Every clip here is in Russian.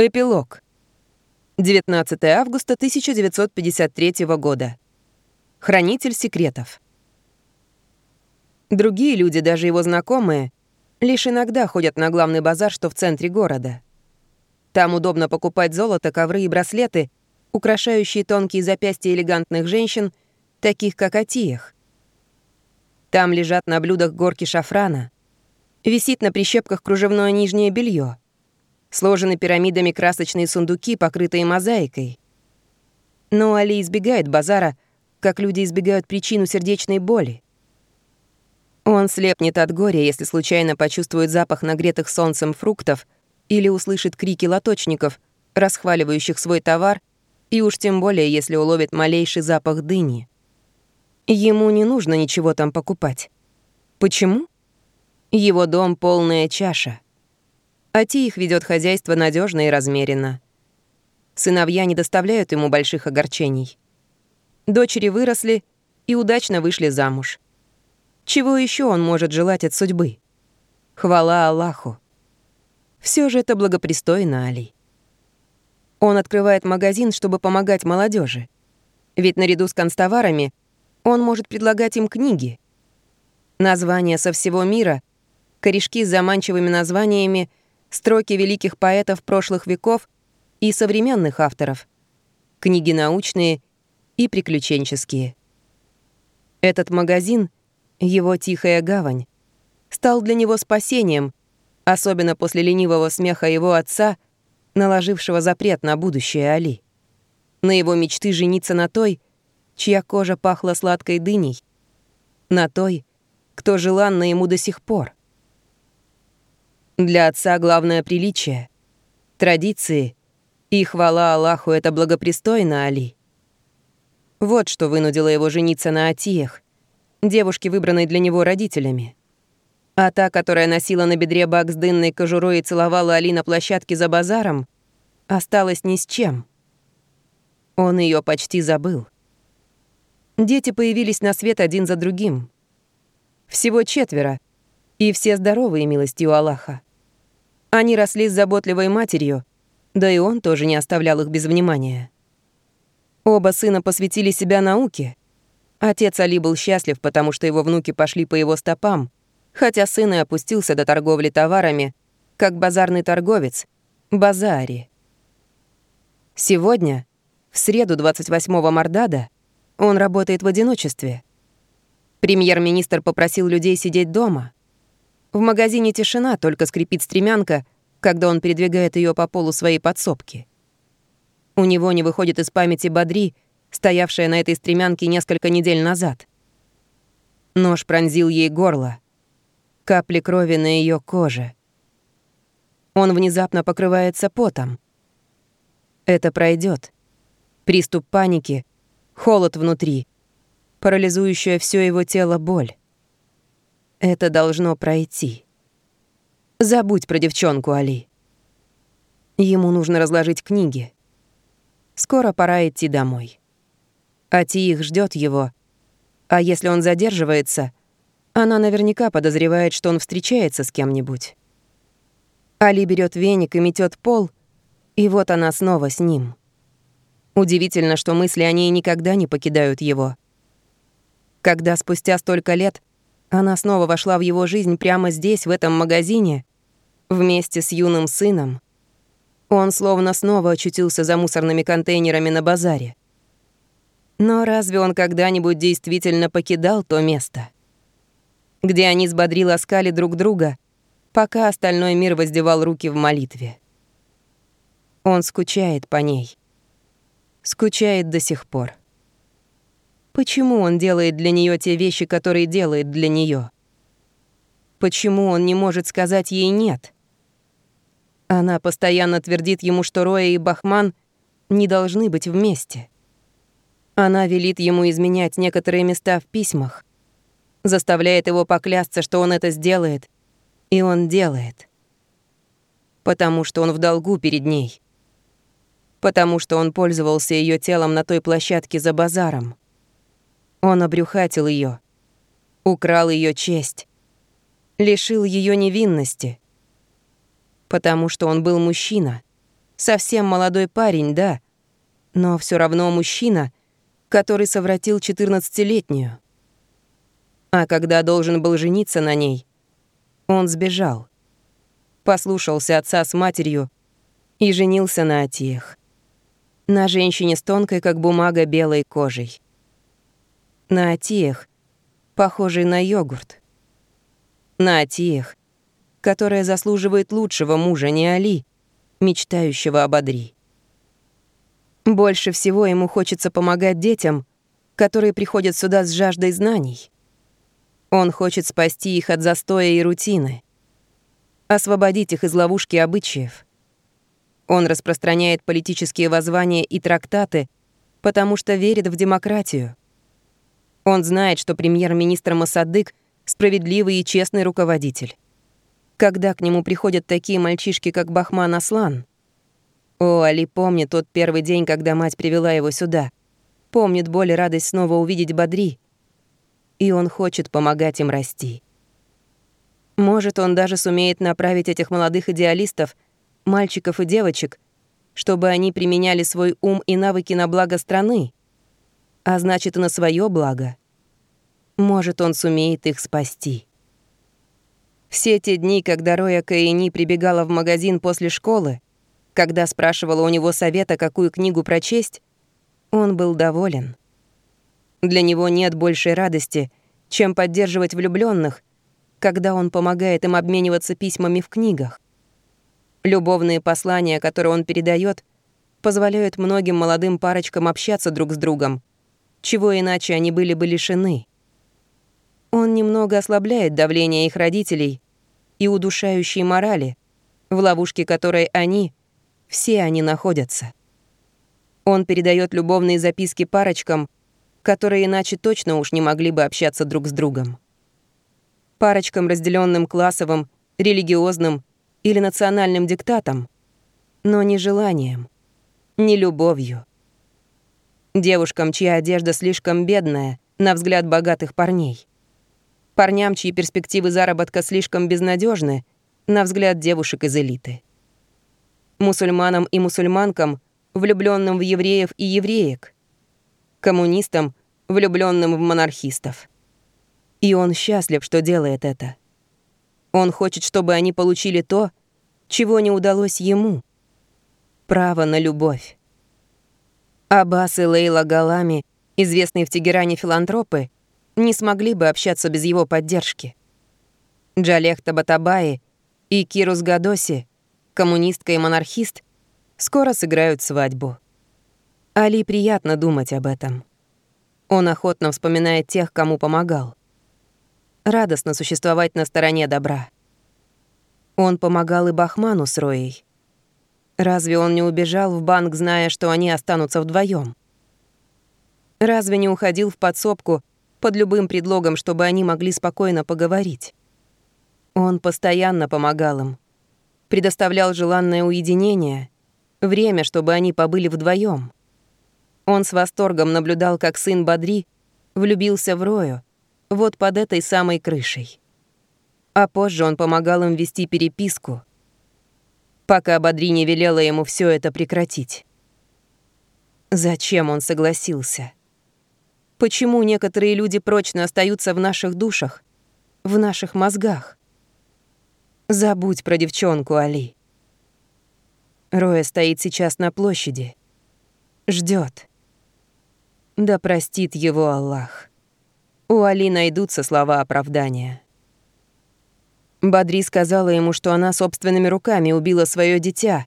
Эпилог. 19 августа 1953 года. Хранитель секретов. Другие люди, даже его знакомые, лишь иногда ходят на главный базар, что в центре города. Там удобно покупать золото, ковры и браслеты, украшающие тонкие запястья элегантных женщин, таких как Атиях. Там лежат на блюдах горки шафрана. Висит на прищепках кружевное нижнее белье Сложены пирамидами красочные сундуки, покрытые мозаикой. Но Али избегает базара, как люди избегают причину сердечной боли. Он слепнет от горя, если случайно почувствует запах нагретых солнцем фруктов или услышит крики лоточников, расхваливающих свой товар, и уж тем более, если уловит малейший запах дыни. Ему не нужно ничего там покупать. Почему? Его дом — полная чаша — Ати их ведет хозяйство надежно и размеренно. Сыновья не доставляют ему больших огорчений. Дочери выросли и удачно вышли замуж. Чего еще он может желать от судьбы? Хвала Аллаху. Все же это благопристойно, Али. Он открывает магазин, чтобы помогать молодежи. Ведь наряду с констоварами он может предлагать им книги. Названия со всего мира, корешки с заманчивыми названиями строки великих поэтов прошлых веков и современных авторов, книги научные и приключенческие. Этот магазин, его тихая гавань, стал для него спасением, особенно после ленивого смеха его отца, наложившего запрет на будущее Али. На его мечты жениться на той, чья кожа пахла сладкой дыней, на той, кто желанна ему до сих пор. Для отца главное приличие, традиции, и хвала Аллаху это благопристойно, Али. Вот что вынудило его жениться на Атиях, девушке, выбранной для него родителями. А та, которая носила на бедре бак с дынной кожурой и целовала Али на площадке за базаром, осталась ни с чем. Он ее почти забыл. Дети появились на свет один за другим. Всего четверо, и все здоровые милостью Аллаха. Они росли с заботливой матерью, да и он тоже не оставлял их без внимания. Оба сына посвятили себя науке. Отец Али был счастлив, потому что его внуки пошли по его стопам, хотя сын и опустился до торговли товарами, как базарный торговец, базари. Сегодня, в среду 28-го Мордада, он работает в одиночестве. Премьер-министр попросил людей сидеть дома — в магазине тишина, только скрипит стремянка, когда он передвигает ее по полу своей подсобки. У него не выходит из памяти Бадри, стоявшая на этой стремянке несколько недель назад. Нож пронзил ей горло. Капли крови на ее коже. Он внезапно покрывается потом. Это пройдет. Приступ паники, холод внутри, парализующая все его тело боль. Это должно пройти. Забудь про девчонку, Али. Ему нужно разложить книги. Скоро пора идти домой. Ати их ждет его. А если он задерживается, она наверняка подозревает, что он встречается с кем-нибудь. Али берет веник и метет пол, и вот она снова с ним. Удивительно, что мысли о ней никогда не покидают его. Когда спустя столько лет она снова вошла в его жизнь прямо здесь, в этом магазине, вместе с юным сыном. Он словно снова очутился за мусорными контейнерами на базаре. Но разве он когда-нибудь действительно покидал то место? Где они с Бодри ласкали друг друга, пока остальной мир воздевал руки в молитве. Он скучает по ней. Скучает до сих пор. Почему он делает для нее те вещи, которые делает для нее? Почему он не может сказать ей «нет»? Она постоянно твердит ему, что Роя и Бахман не должны быть вместе. Она велит ему изменять некоторые места в письмах, заставляет его поклясться, что он это сделает, и он делает. Потому что он в долгу перед ней. Потому что он пользовался ее телом на той площадке за базаром. Он обрюхатил ее, украл ее честь, лишил ее невинности, потому что он был мужчина, Совсем молодой парень, да, но все равно мужчина, который совратил 14-летнюю. А когда должен был жениться на ней, он сбежал. Послушался отца с матерью и женился на Атиях. На женщине с тонкой, как бумага, белой кожей. На Атиях, похожей на йогурт. На Атиях, которая заслуживает лучшего мужа, не Али, мечтающего об Адри. Больше всего ему хочется помогать детям, которые приходят сюда с жаждой знаний. Он хочет спасти их от застоя и рутины, освободить их из ловушки обычаев. Он распространяет политические воззвания и трактаты, потому что верит в демократию. Он знает, что премьер-министр Масадык — справедливый и честный руководитель. Когда к нему приходят такие мальчишки, как Бахман Аслан — о, Али помнит тот первый день, когда мать привела его сюда. Помнит боль и радость снова увидеть Бадри. И он хочет помогать им расти. Может, он даже сумеет направить этих молодых идеалистов, мальчиков и девочек, чтобы они применяли свой ум и навыки на благо страны, а значит и на свое благо. Может, он сумеет их спасти. Все те дни, когда Роя Каини прибегала в магазин после школы, когда спрашивала у него совета, какую книгу прочесть, он был доволен. Для него нет большей радости, чем поддерживать влюбленных, когда он помогает им обмениваться письмами в книгах. Любовные послания, которые он передает, позволяют многим молодым парочкам общаться друг с другом, чего иначе они были бы лишены. Он немного ослабляет давление их родителей и удушающей морали, в ловушке которой они все они находятся. Он передает любовные записки парочкам, которые иначе точно уж не могли бы общаться друг с другом. Парочкам, разделенным классовым, религиозным или национальным диктатом, но не желанием, не любовью. Девушкам, чья одежда слишком бедная, на взгляд богатых парней. Парням, чьи перспективы заработка слишком безнадежны, на взгляд девушек из элиты мусульманам и мусульманкам, влюбленным в евреев и евреек, коммунистам, влюбленным в монархистов. И он счастлив, что делает это. Он хочет, чтобы они получили то, чего не удалось ему. Право на любовь. Аббас и Лейла Галами, известные в Тегеране филантропы, не смогли бы общаться без его поддержки. Джалех Табатабаи и Кирус Гадоси коммунистка и монархист, скоро сыграют свадьбу. Али приятно думать об этом. Он охотно вспоминает тех, кому помогал. Радостно существовать на стороне добра. Он помогал и Бахману с Роей. Разве он не убежал в банк, зная, что они останутся вдвоем? Разве не уходил в подсобку под любым предлогом, чтобы они могли спокойно поговорить? Он постоянно помогал им, предоставлял желанное уединение, время, чтобы они побыли вдвоем. Он с восторгом наблюдал, как сын Бадри влюбился в Рою, вот под этой самой крышей. А позже он помогал им вести переписку, пока Бадри не велела ему все это прекратить. Зачем он согласился? Почему некоторые люди прочно остаются в наших душах, в наших мозгах? Забудь про девчонку, Али. Роя стоит сейчас на площади. ждет. Да простит его Аллах. У Али найдутся слова оправдания. Бадри сказала ему, что она собственными руками убила свое дитя,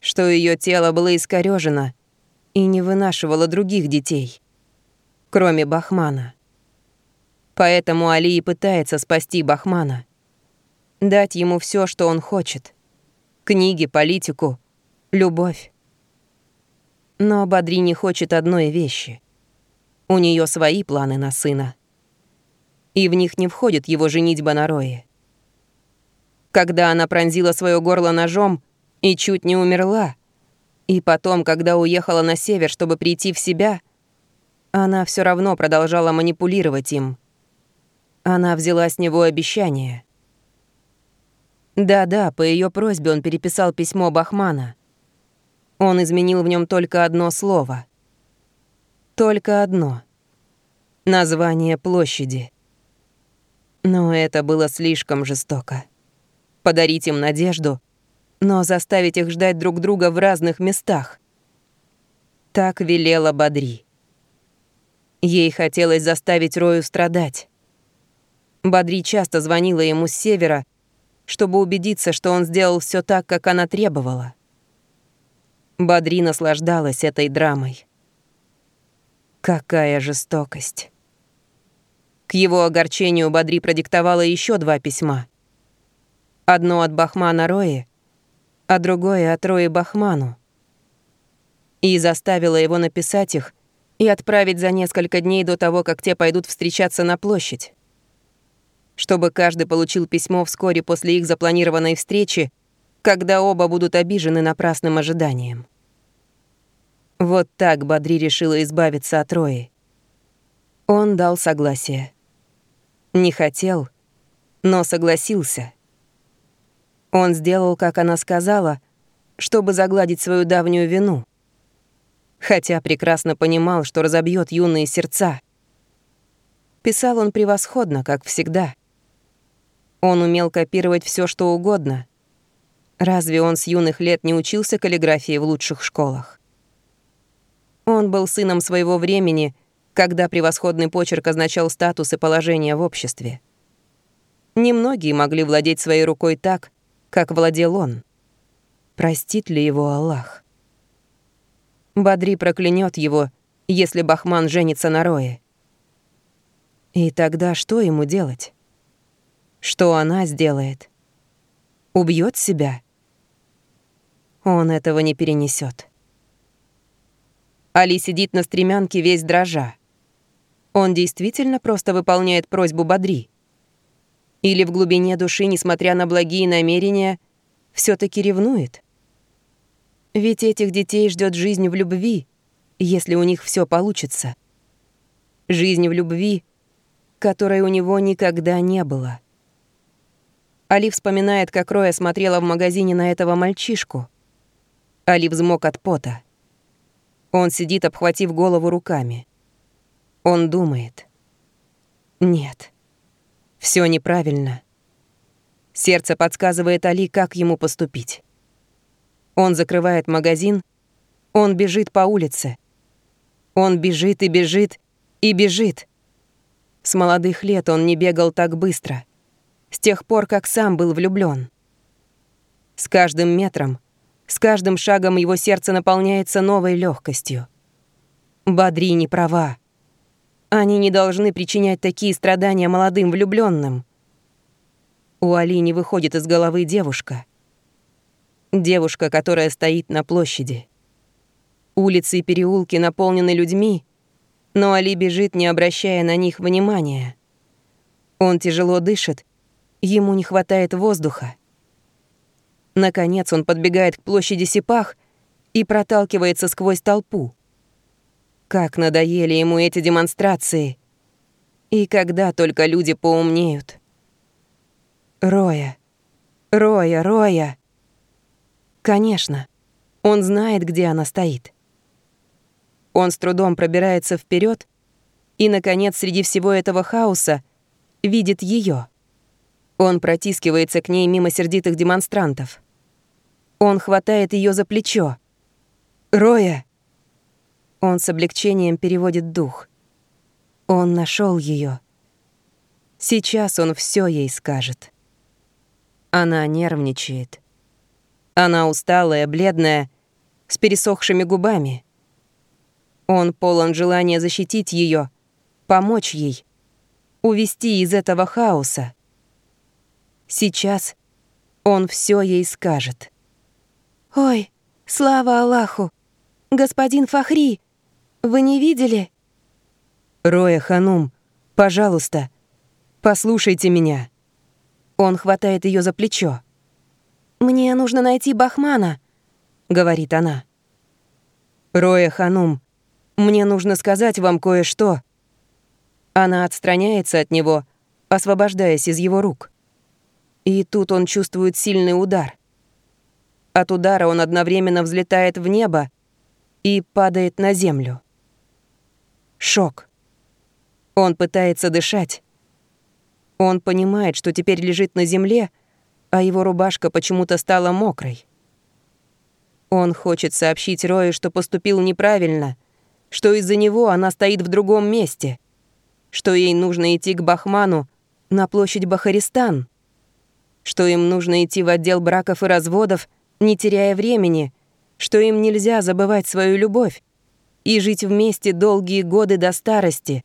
что ее тело было искорёжено и не вынашивало других детей, кроме Бахмана. Поэтому Али и пытается спасти Бахмана — дать ему все, что он хочет. Книги, политику, любовь. Но Бадри не хочет одной вещи. У нее свои планы на сына. И в них не входит его женитьба на Рое. Когда она пронзила свое горло ножом и чуть не умерла, и потом, когда уехала на север, чтобы прийти в себя, она все равно продолжала манипулировать им. Она взяла с него обещание — да-да, по ее просьбе он переписал письмо Бахмана. Он изменил в нем только одно слово. Только одно. Название площади. Но это было слишком жестоко. Подарить им надежду, но заставить их ждать друг друга в разных местах. Так велела Бадри. Ей хотелось заставить Рою страдать. Бадри часто звонила ему с севера, чтобы убедиться, что он сделал все так, как она требовала. Бадри наслаждалась этой драмой. Какая жестокость. К его огорчению Бадри продиктовала еще два письма. Одно от Бахмана Рои, а другое от Рои Бахману. И заставила его написать их и отправить за несколько дней до того, как те пойдут встречаться на площадь чтобы каждый получил письмо вскоре после их запланированной встречи, когда оба будут обижены напрасным ожиданием. Вот так Бадри решила избавиться от Рои. Он дал согласие. Не хотел, но согласился. Он сделал, как она сказала, чтобы загладить свою давнюю вину. Хотя прекрасно понимал, что разобьет юные сердца. Писал он превосходно, как всегда. Он умел копировать все, что угодно. Разве он с юных лет не учился каллиграфии в лучших школах? Он был сыном своего времени, когда превосходный почерк означал статус и положение в обществе. Немногие могли владеть своей рукой так, как владел он. Простит ли его Аллах? Бадри проклянет его, если Бахман женится на Рое. И тогда что ему делать? Что она сделает? Убьет себя? Он этого не перенесет. Али сидит на стремянке весь дрожа. Он действительно просто выполняет просьбу Бадри? Или в глубине души, несмотря на благие намерения, все таки ревнует? Ведь этих детей ждет жизнь в любви, если у них все получится. Жизнь в любви, которой у него никогда не было. Али вспоминает, как Роя смотрела в магазине на этого мальчишку. Али взмок от пота. Он сидит, обхватив голову руками. Он думает. Нет, все неправильно. Сердце подсказывает Али, как ему поступить. Он закрывает магазин, он бежит по улице. Он бежит и бежит и бежит. С молодых лет он не бегал так быстро — с тех пор, как сам был влюблен. С каждым метром, с каждым шагом его сердце наполняется новой легкостью. Бадри не права. Они не должны причинять такие страдания молодым влюбленным. У Али не выходит из головы девушка. Девушка, которая стоит на площади. Улицы и переулки наполнены людьми, но Али бежит, не обращая на них внимания. Он тяжело дышит Ему не хватает воздуха. Наконец он подбегает к площади Сипах и проталкивается сквозь толпу. Как надоели ему эти демонстрации. И когда только люди поумнеют. Роя. Роя, Роя. Конечно, он знает, где она стоит. Он с трудом пробирается вперед и, наконец, среди всего этого хаоса видит ее. Он протискивается к ней мимо сердитых демонстрантов. Он хватает ее за плечо. «Роя!» Он с облегчением переводит дух. Он нашел ее. Сейчас он все ей скажет. Она нервничает. Она усталая, бледная, с пересохшими губами. Он полон желания защитить ее, помочь ей, увести из этого хаоса. Сейчас он все ей скажет. «Ой, слава Аллаху! Господин Фахри, вы не видели?» «Роя Ханум, пожалуйста, послушайте меня». Он хватает ее за плечо. «Мне нужно найти Бахмана», — говорит она. «Роя Ханум, мне нужно сказать вам кое-что». Она отстраняется от него, освобождаясь из его рук. И тут он чувствует сильный удар. От удара он одновременно взлетает в небо и падает на землю. Шок. Он пытается дышать. Он понимает, что теперь лежит на земле, а его рубашка почему-то стала мокрой. Он хочет сообщить Рое, что поступил неправильно, что из-за него она стоит в другом месте, что ей нужно идти к Бахману на площадь Бахаристан, что им нужно идти в отдел браков и разводов, не теряя времени, что им нельзя забывать свою любовь и жить вместе долгие годы до старости,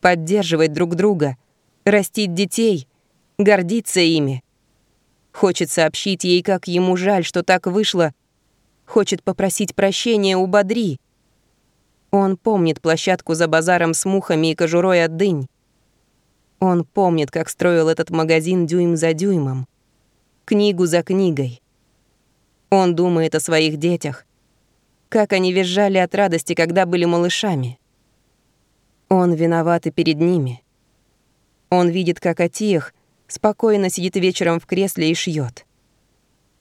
поддерживать друг друга, растить детей, гордиться ими. Хочет сообщить ей, как ему жаль, что так вышло, Хочет попросить прощения у Бодри. Он помнит площадку за базаром с мухами и кожурой от дынь. Он помнит, как строил этот магазин дюйм за дюймом. Книгу за книгой. Он думает о своих детях. Как они визжали от радости, когда были малышами. Он виноват и перед ними. Он видит, как Атиях спокойно сидит вечером в кресле и шьет.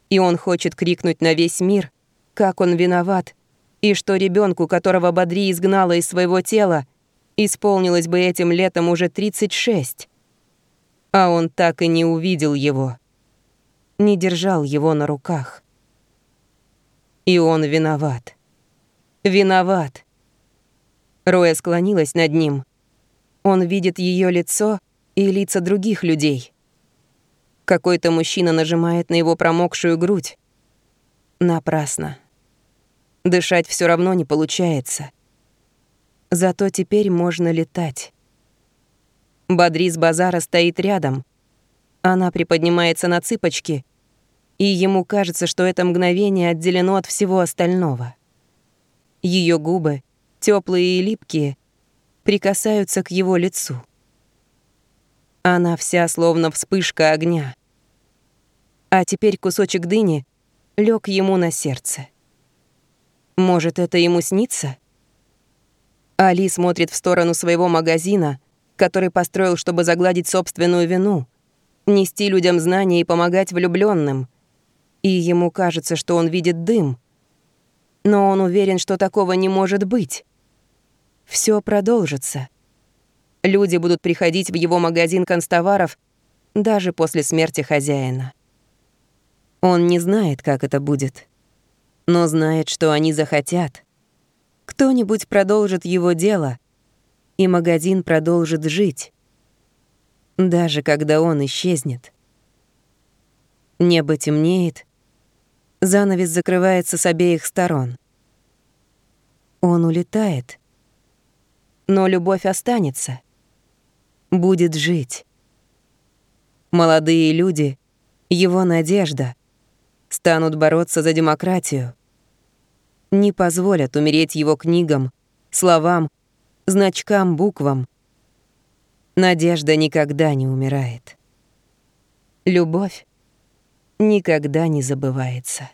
И он хочет крикнуть на весь мир, как он виноват, и что ребенку, которого Бодри изгнала из своего тела, исполнилось бы этим летом уже 36. А он так и не увидел его, не держал его на руках. И он виноват. Виноват. Роя склонилась над ним. Он видит ее лицо и лица других людей. Какой-то мужчина нажимает на его промокшую грудь. Напрасно. Дышать все равно не получается. Зато теперь можно летать. Бадрис базара стоит рядом. Она приподнимается на цыпочки, и ему кажется, что это мгновение отделено от всего остального. Ее губы, теплые и липкие, прикасаются к его лицу. Она вся словно вспышка огня. А теперь кусочек дыни лег ему на сердце. Может, это ему снится? Али смотрит в сторону своего магазина, который построил, чтобы загладить собственную вину, нести людям знания и помогать влюбленным. И ему кажется, что он видит дым. Но он уверен, что такого не может быть. Все продолжится. Люди будут приходить в его магазин констоваров даже после смерти хозяина. Он не знает, как это будет но знает, что они захотят. Кто-нибудь продолжит его дело, и магазин продолжит жить, даже когда он исчезнет. Небо темнеет, занавес закрывается с обеих сторон. Он улетает, но любовь останется, будет жить. Молодые люди — его надежда — станут бороться за демократию. Не позволят умереть его книгам, словам, значкам, буквам. Надежда никогда не умирает. Любовь никогда не забывается.